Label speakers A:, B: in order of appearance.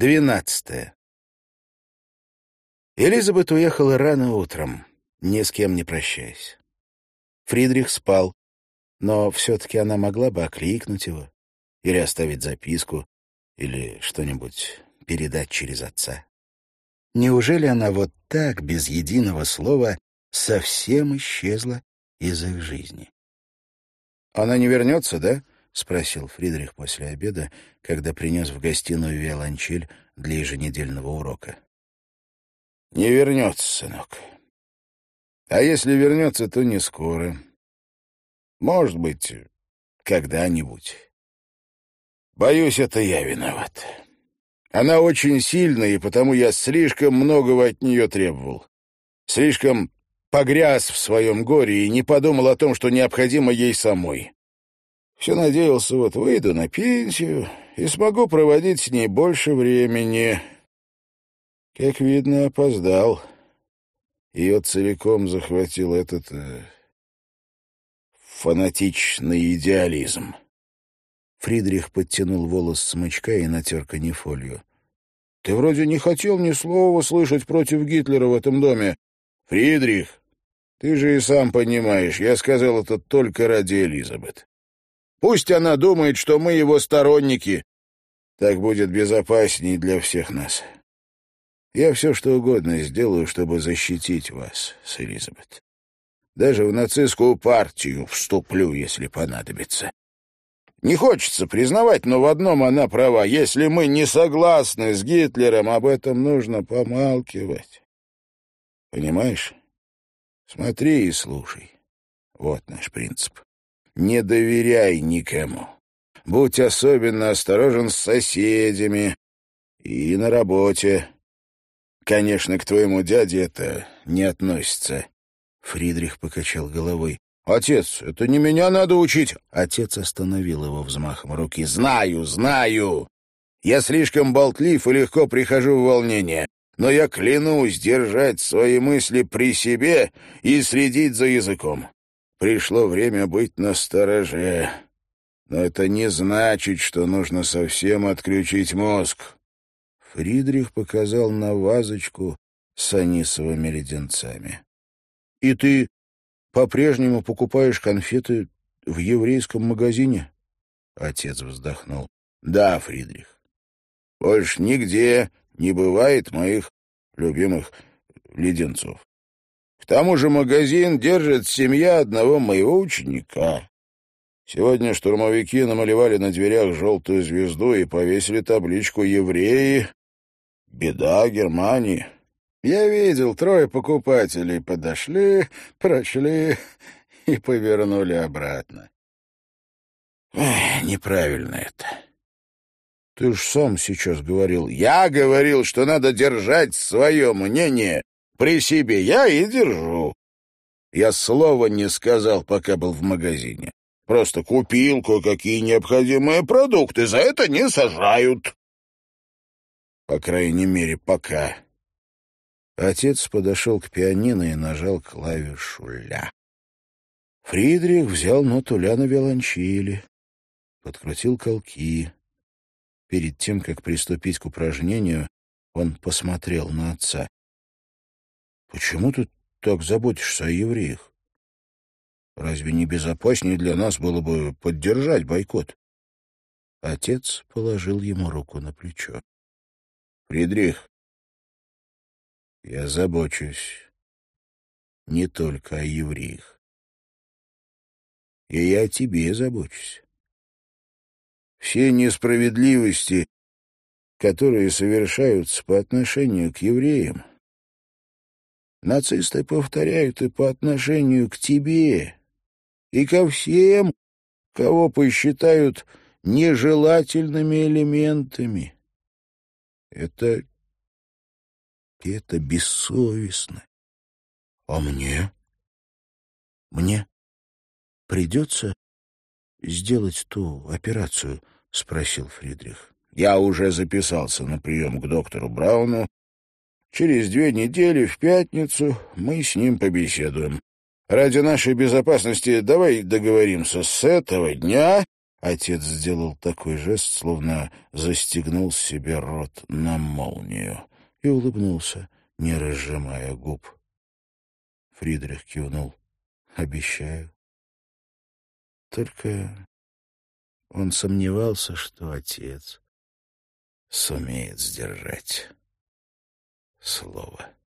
A: Двенадцатое. Элизабет уехала рано утром, ни с кем не прощаясь. Фридрих спал, но все-таки она могла бы окликнуть его или оставить записку, или что-нибудь передать через отца. Неужели она вот так, без единого слова, совсем исчезла из их жизни? «Она не вернется, да?» — спросил Фридрих после обеда, когда принес в гостиную виолончель для еженедельного урока. «Не вернется, сынок. А если вернется, то не скоро. Может быть, когда-нибудь. Боюсь, это я виноват. Она очень сильная, и потому я слишком многого от нее требовал. Слишком погряз в своем горе и не подумал о том, что необходимо ей самой. Все надеялся, вот выйду на пенсию и смогу проводить с ней больше времени. Как видно, опоздал. Ее целиком захватил этот э, фанатичный идеализм. Фридрих подтянул волос смычка и натер канифолью. — Ты вроде не хотел ни слова слышать против Гитлера в этом доме. — Фридрих, ты же и сам понимаешь, я сказал это только ради Элизабет. Пусть она думает, что мы его сторонники. Так будет безопаснее для всех нас. Я все, что угодно сделаю, чтобы защитить вас с Элизабет. Даже в нацистскую партию вступлю, если понадобится. Не хочется признавать, но в одном она права. Если мы не согласны с Гитлером, об этом нужно помалкивать. Понимаешь? Смотри и слушай. Вот наш принцип. Не доверяй никому. Будь особенно осторожен с соседями и на работе. Конечно, к твоему дяде это не относится. Фридрих покачал головой. «Отец, это не меня надо учить!» Отец остановил его взмахом руки. «Знаю, знаю! Я слишком болтлив и легко прихожу в волнение, но я клянусь держать свои мысли при себе и следить за языком. Пришло время быть настороже. Но это не значит, что нужно совсем отключить мозг. Фридрих показал на вазочку с анисовыми леденцами. — И ты по-прежнему покупаешь конфеты в еврейском магазине? Отец вздохнул. — Да, Фридрих. Больше нигде не бывает моих любимых леденцов. К тому же магазин держит семья одного моего ученика. Сегодня штурмовики намалевали на дверях желтую звезду и повесили табличку «Евреи. Беда Германии». Я видел, трое покупателей подошли, прочли и повернули обратно. Эх, неправильно это. Ты ж сам сейчас говорил. Я говорил, что надо держать свое мнение при себе я и держу. Я слова не сказал, пока был в магазине. Просто купил кое-какие необходимые продукты. За это не сажают. По крайней мере, пока. Отец подошел к пианино и нажал клавишу «ля». Фридрих взял ноту «ля» на виолончели, подкрутил колки. Перед тем, как приступить к упражнению, он посмотрел на отца. Почему ты так заботишься о евреях? Разве не безопаснее для нас было бы поддержать бойкот? Отец положил ему руку на плечо. Фридрих, я забочусь не только о евреях. И я о тебе забочусь. Все несправедливости, которые совершаются по отношению к евреям, Нацисты повторяют и по отношению к тебе, и ко всем, кого посчитают нежелательными элементами. Это... это бессовестно. А мне? Мне придется сделать ту операцию? — спросил Фридрих. Я уже записался на прием к доктору Брауну Через две недели, в пятницу, мы с ним побеседуем. Ради нашей безопасности давай договоримся с этого дня Отец сделал такой жест, словно застегнул себе рот на молнию, и улыбнулся, не разжимая губ. Фридрих кивнул. «Обещаю». Только он сомневался, что отец сумеет сдержать слово.